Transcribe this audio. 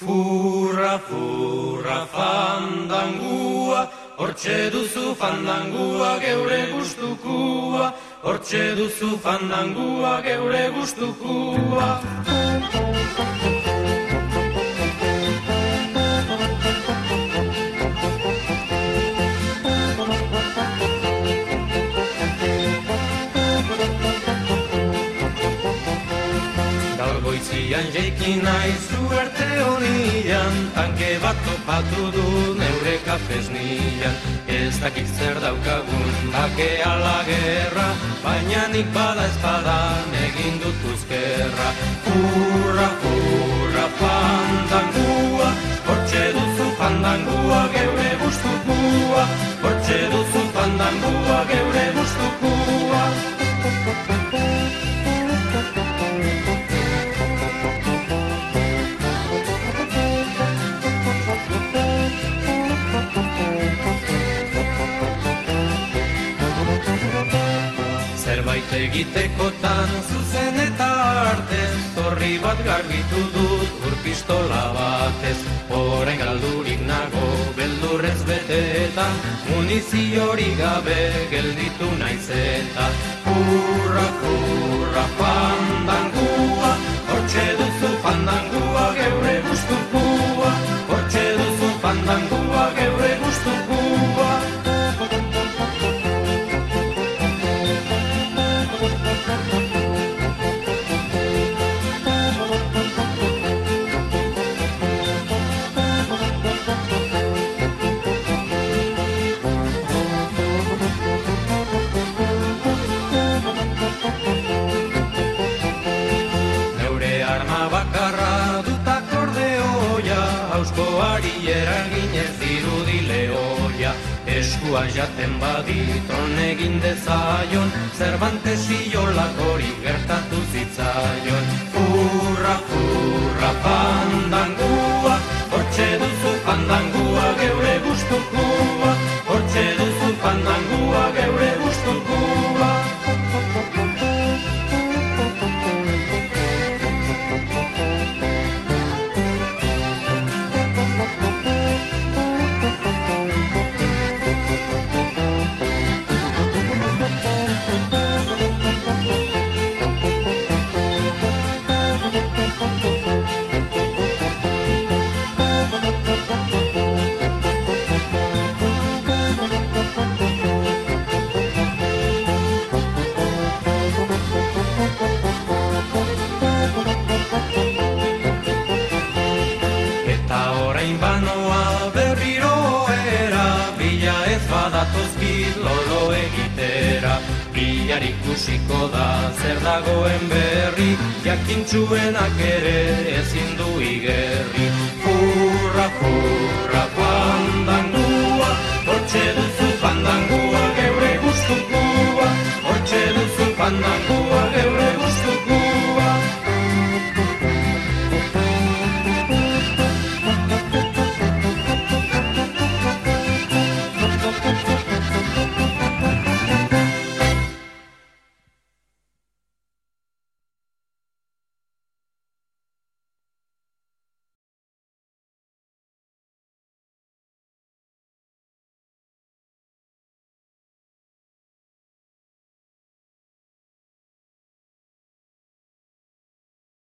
Furra, furra, fandangua, hortxe duzu fandangua geure gustukua, hortxe duzu fandangua geure gustukua. Goizian jeiki nahi zuerte honian Tanke bat topatu du neure kafesnian Ez dakik zer daukagun bake ala gerra Baina nik bada espada egin dut uzkerra. Hurra, hurra, pandangua Hortxe duzu pandangua geure gustukua Hortxe duzu pandangua geure gustukua Zerbait egitekotan. Zuzen eta artez Torri bat garbitu dut urpistola batez. Horain galdurik nago beldurrez betetan Muniziorik gabe gelditu naizeta Hurra, hurra, pandangua Eskua jaten baditron egin dezaion Cervantes iolak hori gertatu zitzaion lolo egitera. Bilar ikusiko da zer dagoen berri Jakintxuenak ere ezin du igerri. Furra, furra, pandangua Hortxe duzu pandangua